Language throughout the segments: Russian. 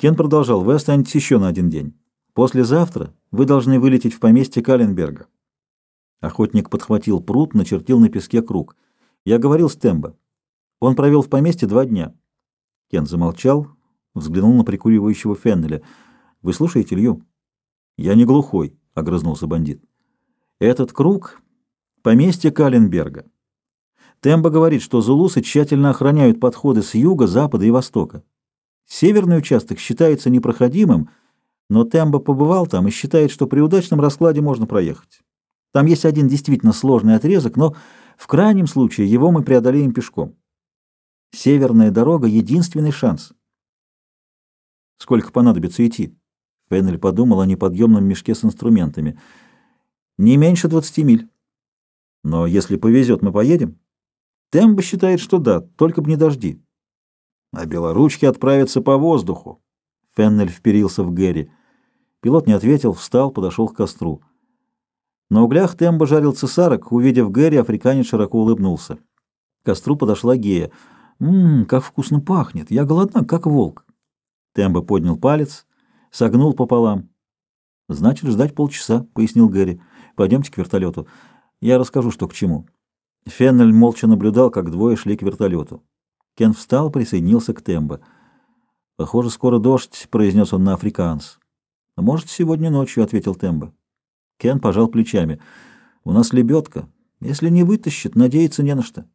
Кен продолжал. «Вы останетесь еще на один день. Послезавтра вы должны вылететь в поместье Каленберга». Охотник подхватил пруд, начертил на песке круг. «Я говорил с Тембо. Он провел в поместье два дня». Кен замолчал, взглянул на прикуривающего Феннеля. «Вы слушаете Илью?» «Я не глухой», — огрызнулся бандит. «Этот круг — поместье Каленберга. Тембо говорит, что зулусы тщательно охраняют подходы с юга, запада и востока. Северный участок считается непроходимым, но Тембо побывал там и считает, что при удачном раскладе можно проехать. Там есть один действительно сложный отрезок, но в крайнем случае его мы преодолеем пешком. Северная дорога — единственный шанс. Сколько понадобится идти? Феннель подумал о неподъемном мешке с инструментами. Не меньше двадцати миль. Но если повезет, мы поедем? Тембо считает, что да, только бы не дожди а белоручки отправятся по воздуху. Феннель вперился в Гэри. Пилот не ответил, встал, подошел к костру. На углях Тембо жарил цесарок. Увидев Гэри, африканец широко улыбнулся. К костру подошла Гея. «Ммм, как вкусно пахнет! Я голодна, как волк!» Тембо поднял палец, согнул пополам. «Значит, ждать полчаса», — пояснил Гэри. «Пойдемте к вертолету. Я расскажу, что к чему». Феннель молча наблюдал, как двое шли к вертолету. Кен встал, присоединился к Тембо. «Похоже, скоро дождь», — произнес он на африканс. «Может, сегодня ночью», — ответил Тембо. Кен пожал плечами. «У нас лебедка. Если не вытащит, надеяться не на что».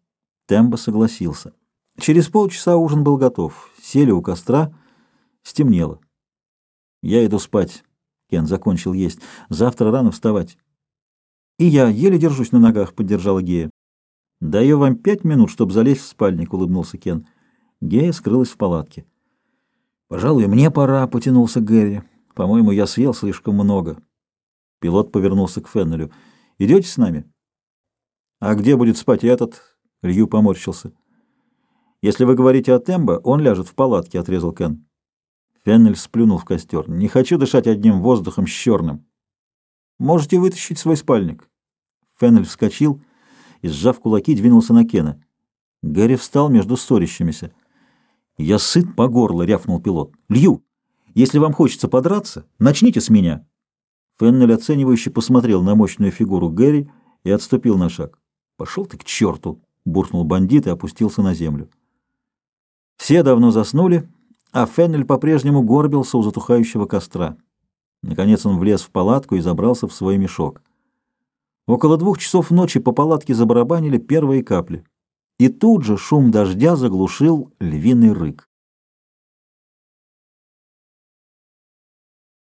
Тембо согласился. Через полчаса ужин был готов. Сели у костра. Стемнело. «Я иду спать», — Кен закончил есть. «Завтра рано вставать». «И я еле держусь на ногах», — поддержала Гея. «Даю вам пять минут, чтобы залезть в спальник», — улыбнулся Кен. Гея скрылась в палатке. «Пожалуй, мне пора», — потянулся Гэри. «По-моему, я съел слишком много». Пилот повернулся к Феннелю. «Идете с нами?» «А где будет спать этот?» — Лью поморщился. «Если вы говорите о Тембо, он ляжет в палатке», — отрезал Кен. Феннель сплюнул в костер. «Не хочу дышать одним воздухом с черным». «Можете вытащить свой спальник». Феннель вскочил и, сжав кулаки, двинулся на Кена. Гэри встал между ссорящимися. «Я сыт по горло», — рявкнул пилот. «Лью, если вам хочется подраться, начните с меня». Феннель оценивающе посмотрел на мощную фигуру Гэри и отступил на шаг. «Пошел ты к черту!» — буркнул бандит и опустился на землю. Все давно заснули, а Феннель по-прежнему горбился у затухающего костра. Наконец он влез в палатку и забрался в свой мешок. Около двух часов ночи по палатке забарабанили первые капли. И тут же шум дождя заглушил львиный рык.